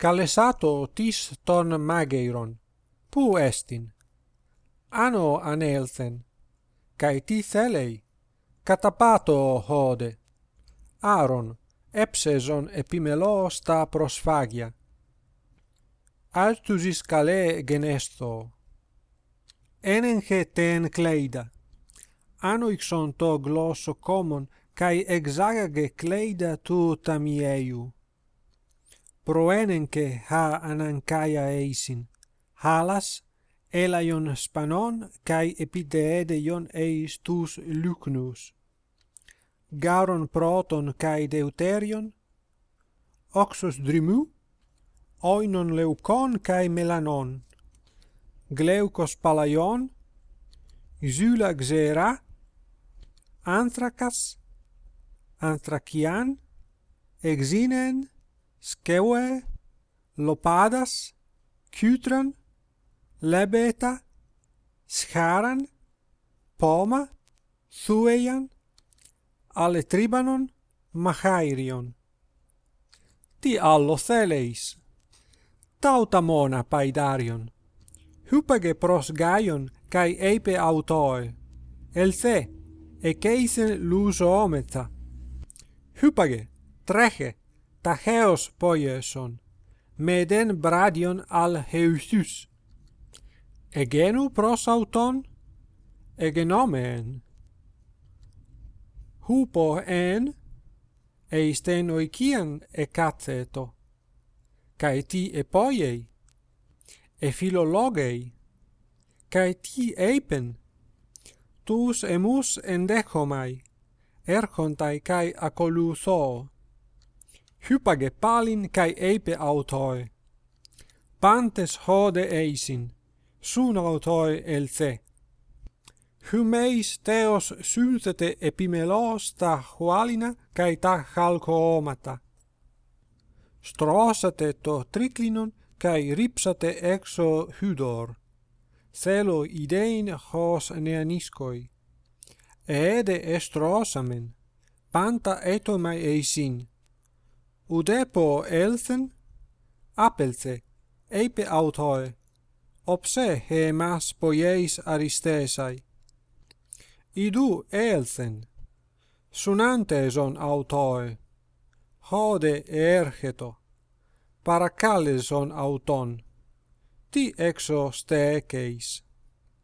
Calesato tis ton mageiron, pu estin. Ano anelsen, cae tis elei, catapato hode. Aaron, epseson epimelos ta prosfagia. Altusis cale genesto. Enenge ten cleida. Ano ixon to glosso common, cae exagage cleida tu tamieiu proenenke ha anankaia eisin, halas, elaion spanon, kai epiteedeion eis tus lyknus. Garon proton kai deuterion, oxos drimu oinon leukon kai melanon, gleukos palaion, Zula xera, Anthrakas, Anthrakian, Exinen, skewe Lopadas, Kytran, Lebeta, Scharan, Poma, Thueian, Aletribanon, Machairion. Τι άλλο θέλεις. Τάουτα μόνα παϊδάριον. Χούπαγε προς γάιον καί έπε αυτόε. Ελθέ, εκέιθεν λούσο όμετα. Χούπαγε, τρέχε, ταχαίως πόιεσον, μεδεν βράδιον αλ χεουσούς. Εγένου προς αυτον, εγενόμεν. Χούπο εν, ειστεν οικίαν εκάθετο, καί τι επόιει, εφιλολόγει, καί τι έπεν, τους εμούς ενδέχομαι, έρχονται καί ακολουθώ hypage palin kai epe autoi pantes hode eisin sun autoi elce. hymeis theos synthete epimelos ta hualina kai ta halkoomata strosate to triklinon kai ripsate exo hydor. Thelo idein hos neaniskoi ede estrosamen panta etomai eisin. Udepo elsen, apelse, eipe autoe, opse hemas poieis aristesai. Idu elsen, sunante son autoe, hode ergeto, paracaleson auton, ti exo steeceis.